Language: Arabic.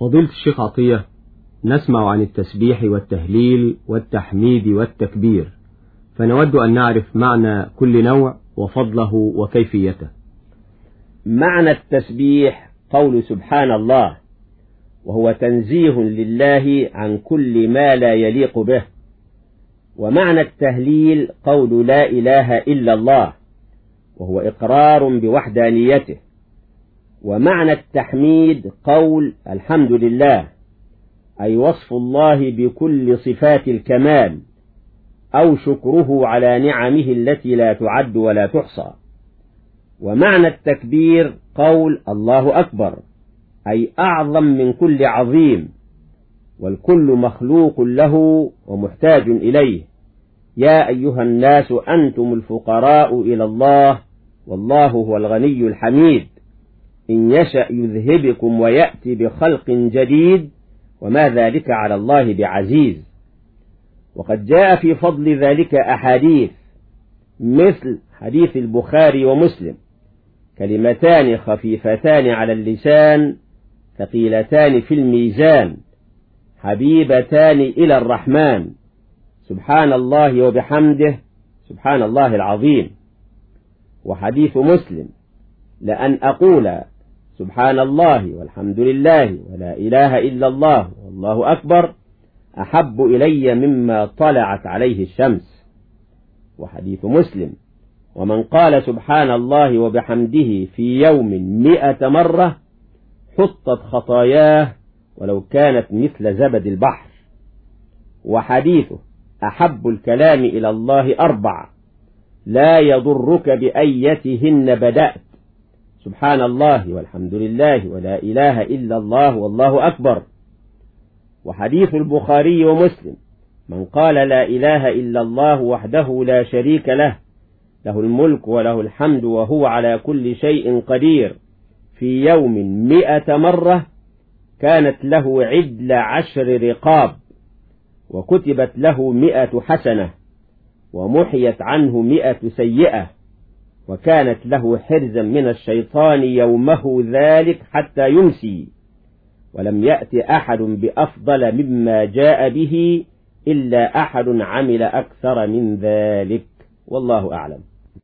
فضيلة الشيخ عطية نسمع عن التسبيح والتهليل والتحميد والتكبير فنود أن نعرف معنى كل نوع وفضله وكيفيته. معنى التسبيح قول سبحان الله وهو تنزيه لله عن كل ما لا يليق به ومعنى التهليل قول لا إله إلا الله وهو إقرار بوحدانيته. ومعنى التحميد قول الحمد لله أي وصف الله بكل صفات الكمال أو شكره على نعمه التي لا تعد ولا تحصى. ومعنى التكبير قول الله أكبر أي أعظم من كل عظيم والكل مخلوق له ومحتاج إليه. يا أيها الناس أنتم الفقراء إلى الله والله هو الغني الحميد. إن يشأ يذهبكم ويأتي بخلق جديد وما ذلك على الله بعزيز. وقد جاء في فضل ذلك أحاديث مثل حديث البخاري ومسلم. كلمتان خفيفتان على اللسان ثقيلتان في الميزان حبيبتان إلى الرحمن. سبحان الله وبحمده سبحان الله العظيم. وحديث مسلم لأن أقول سبحان الله والحمد لله ولا إله إلا الله والله أكبر أحب إلي مما طلعت عليه الشمس وحديث مسلم ومن قال سبحان الله وبحمده في يوم مئة مرة حطت خطاياه ولو كانت مثل زبد البحر وحديثه أحب الكلام إلى الله أربع لا يضرك بأيتهن بدأت سبحان الله والحمد لله ولا إله إلا الله والله أكبر. وحديث البخاري ومسلم من قال لا إله إلا الله وحده لا شريك له له الملك وله الحمد وهو على كل شيء قدير. في يوم مئة مرة كانت له عدل عشر رقاب وكتبت له مئة حسنة ومحيت عنه مئة سيئة وكانت له حرزا من الشيطان يومه ذلك حتى يمسي. ولم يأت أحد بأفضل مما جاء به إلا أحد عمل أكثر من ذلك. والله أعلم.